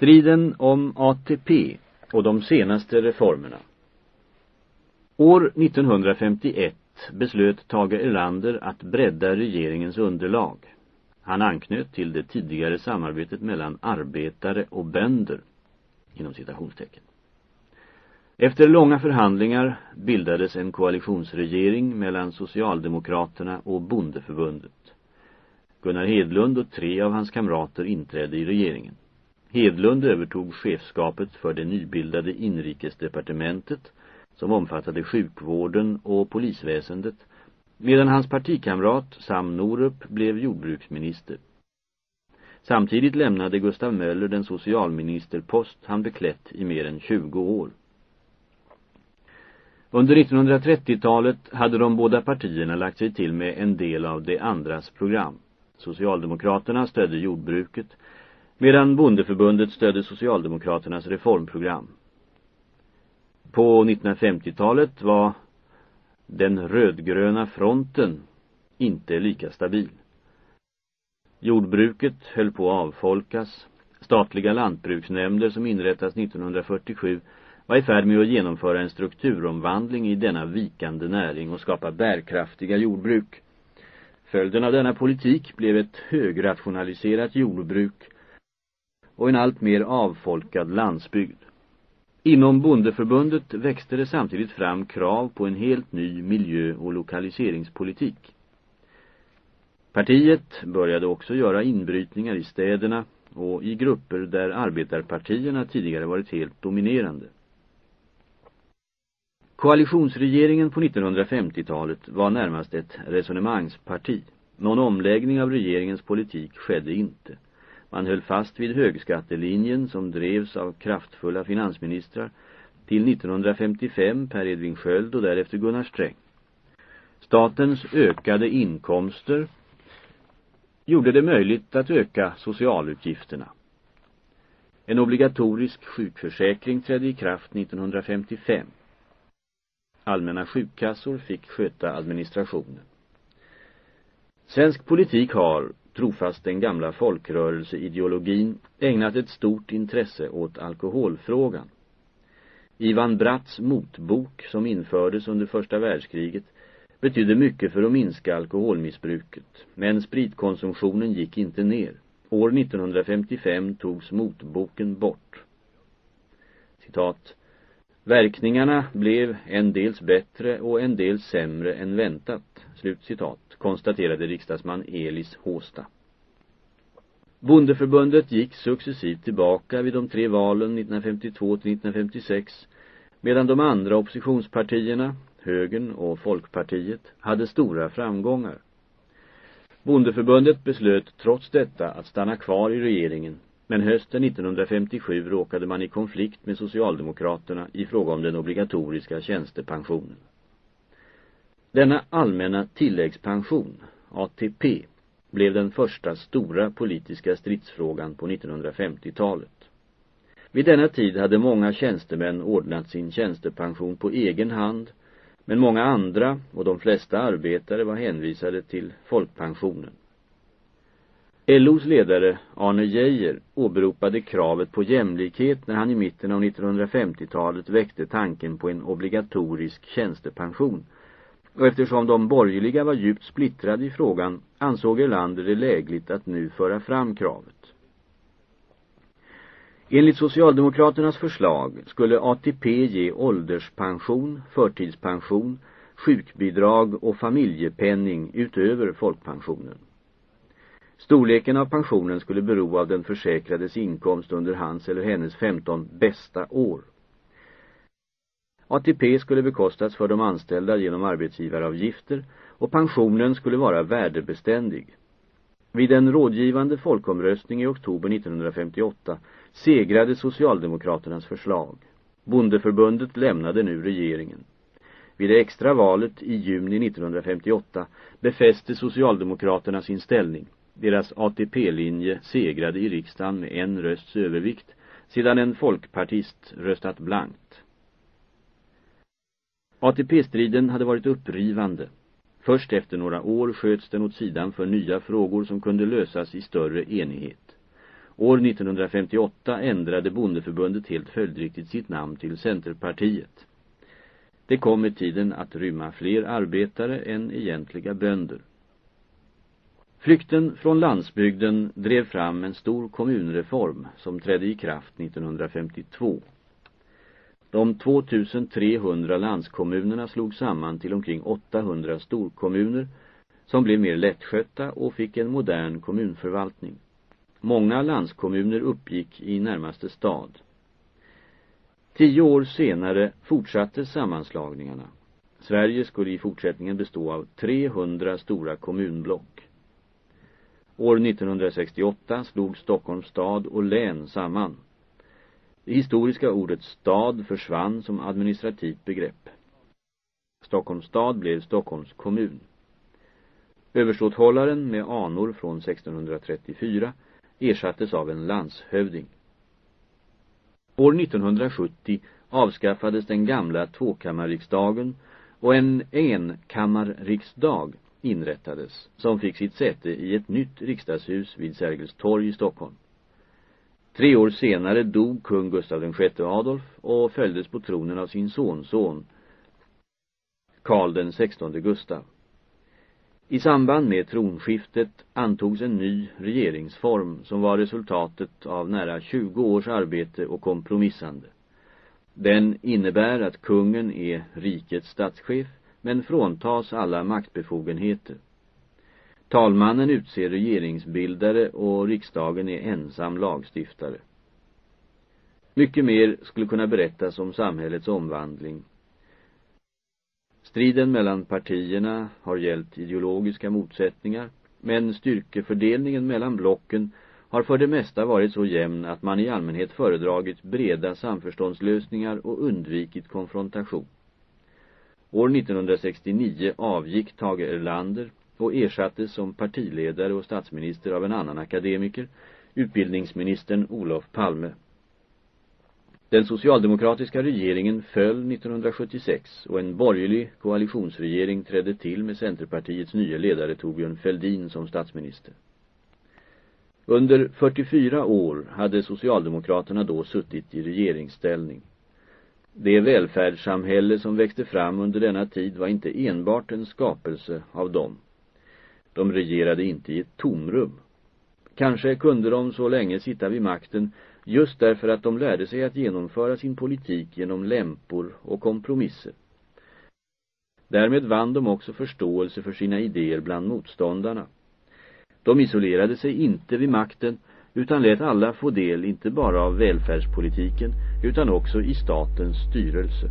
Striden om ATP och de senaste reformerna. År 1951 beslöt Tage Erlander att bredda regeringens underlag. Han anknöt till det tidigare samarbetet mellan arbetare och bönder, inom citationstecken. Efter långa förhandlingar bildades en koalitionsregering mellan Socialdemokraterna och Bondeförbundet. Gunnar Hedlund och tre av hans kamrater inträdde i regeringen. Hedlund övertog chefskapet för det nybildade inrikesdepartementet som omfattade sjukvården och polisväsendet medan hans partikamrat Sam Norup blev jordbruksminister. Samtidigt lämnade Gustav Möller den socialministerpost han beklätt i mer än 20 år. Under 1930-talet hade de båda partierna lagt sig till med en del av de andras program. Socialdemokraterna stödde jordbruket medan Bondeförbundet stödde Socialdemokraternas reformprogram. På 1950-talet var den rödgröna fronten inte lika stabil. Jordbruket höll på att avfolkas. Statliga lantbruksnämnder som inrättas 1947 var i färd med att genomföra en strukturomvandling i denna vikande näring och skapa bärkraftiga jordbruk. Följden av denna politik blev ett högrationaliserat jordbruk och en allt mer avfolkad landsbygd. Inom bondeförbundet växte det samtidigt fram krav på en helt ny miljö- och lokaliseringspolitik. Partiet började också göra inbrytningar i städerna och i grupper där arbetarpartierna tidigare varit helt dominerande. Koalitionsregeringen på 1950-talet var närmast ett resonemangsparti. Någon omläggning av regeringens politik skedde inte. Man höll fast vid högskattelinjen som drevs av kraftfulla finansministrar till 1955 Per Edvin Sköld och därefter Gunnar Sträng. Statens ökade inkomster gjorde det möjligt att öka socialutgifterna. En obligatorisk sjukförsäkring trädde i kraft 1955. Allmänna sjukkassor fick sköta administrationen. Svensk politik har, trofast den gamla folkrörelseideologin, ägnat ett stort intresse åt alkoholfrågan. Ivan Bratts motbok, som infördes under första världskriget, betydde mycket för att minska alkoholmissbruket, men spritkonsumtionen gick inte ner. År 1955 togs motboken bort. Citat. Verkningarna blev en dels bättre och en dels sämre än väntat, slutcitat, konstaterade riksdagsman Elis Håsta. Bondeförbundet gick successivt tillbaka vid de tre valen 1952-1956 medan de andra oppositionspartierna, högern och folkpartiet, hade stora framgångar. Bondeförbundet beslöt trots detta att stanna kvar i regeringen men hösten 1957 råkade man i konflikt med Socialdemokraterna i fråga om den obligatoriska tjänstepensionen. Denna allmänna tilläggspension, ATP, blev den första stora politiska stridsfrågan på 1950-talet. Vid denna tid hade många tjänstemän ordnat sin tjänstepension på egen hand, men många andra och de flesta arbetare var hänvisade till folkpensionen. LOs ledare Arne Geijer åberopade kravet på jämlikhet när han i mitten av 1950-talet väckte tanken på en obligatorisk tjänstepension. Och eftersom de borgerliga var djupt splittrade i frågan ansåg Erlander det lägligt att nu föra fram kravet. Enligt Socialdemokraternas förslag skulle ATP ge ålderspension, förtidspension, sjukbidrag och familjepenning utöver folkpensionen. Storleken av pensionen skulle bero av den försäkrades inkomst under hans eller hennes 15 bästa år. ATP skulle bekostas för de anställda genom arbetsgivaravgifter och pensionen skulle vara värdebeständig. Vid en rådgivande folkomröstning i oktober 1958 segrade Socialdemokraternas förslag. Bondeförbundet lämnade nu regeringen. Vid det extra valet i juni 1958 befäste Socialdemokraterna sin ställning. Deras ATP-linje segrade i riksdagen med en rösts övervikt sedan en folkpartist röstat blankt. ATP-striden hade varit upprivande. Först efter några år sköts den åt sidan för nya frågor som kunde lösas i större enighet. År 1958 ändrade bondeförbundet helt följdriktigt sitt namn till Centerpartiet. Det kom med tiden att rymma fler arbetare än egentliga bönder. Flykten från landsbygden drev fram en stor kommunreform som trädde i kraft 1952. De 2300 landskommunerna slog samman till omkring 800 storkommuner som blev mer lättskötta och fick en modern kommunförvaltning. Många landskommuner uppgick i närmaste stad. Tio år senare fortsatte sammanslagningarna. Sverige skulle i fortsättningen bestå av 300 stora kommunblock. År 1968 slog Stockholms stad och län samman. Det historiska ordet stad försvann som administrativt begrepp. Stockholms stad blev Stockholms kommun. Överståthållaren med anor från 1634 ersattes av en landshövding. År 1970 avskaffades den gamla tvåkammarriksdagen och en enkammarriksdag inrättades som fick sitt säte i ett nytt riksdagshus vid Sergels torg i Stockholm. Tre år senare dog kung Gustav VI Adolf och följdes på tronen av sin sonson Karl den 16 Gustav. I samband med tronskiftet antogs en ny regeringsform som var resultatet av nära 20 års arbete och kompromissande. Den innebär att kungen är rikets statschef men fråntas alla maktbefogenheter. Talmannen utser regeringsbildare och riksdagen är ensam lagstiftare. Mycket mer skulle kunna berättas om samhällets omvandling. Striden mellan partierna har gällt ideologiska motsättningar, men styrkefördelningen mellan blocken har för det mesta varit så jämn att man i allmänhet föredragit breda samförståndslösningar och undvikit konfrontation. År 1969 avgick Tage Erlander och ersattes som partiledare och statsminister av en annan akademiker, utbildningsministern Olof Palme. Den socialdemokratiska regeringen föll 1976 och en borgerlig koalitionsregering trädde till med Centerpartiets nya ledare Torbjörn Fälldin som statsminister. Under 44 år hade Socialdemokraterna då suttit i regeringsställning. Det välfärdssamhälle som växte fram under denna tid var inte enbart en skapelse av dem. De regerade inte i ett tomrum. Kanske kunde de så länge sitta vid makten just därför att de lärde sig att genomföra sin politik genom lämpor och kompromisser. Därmed vann de också förståelse för sina idéer bland motståndarna. De isolerade sig inte vid makten utan lät alla få del inte bara av välfärdspolitiken utan också i statens styrelse.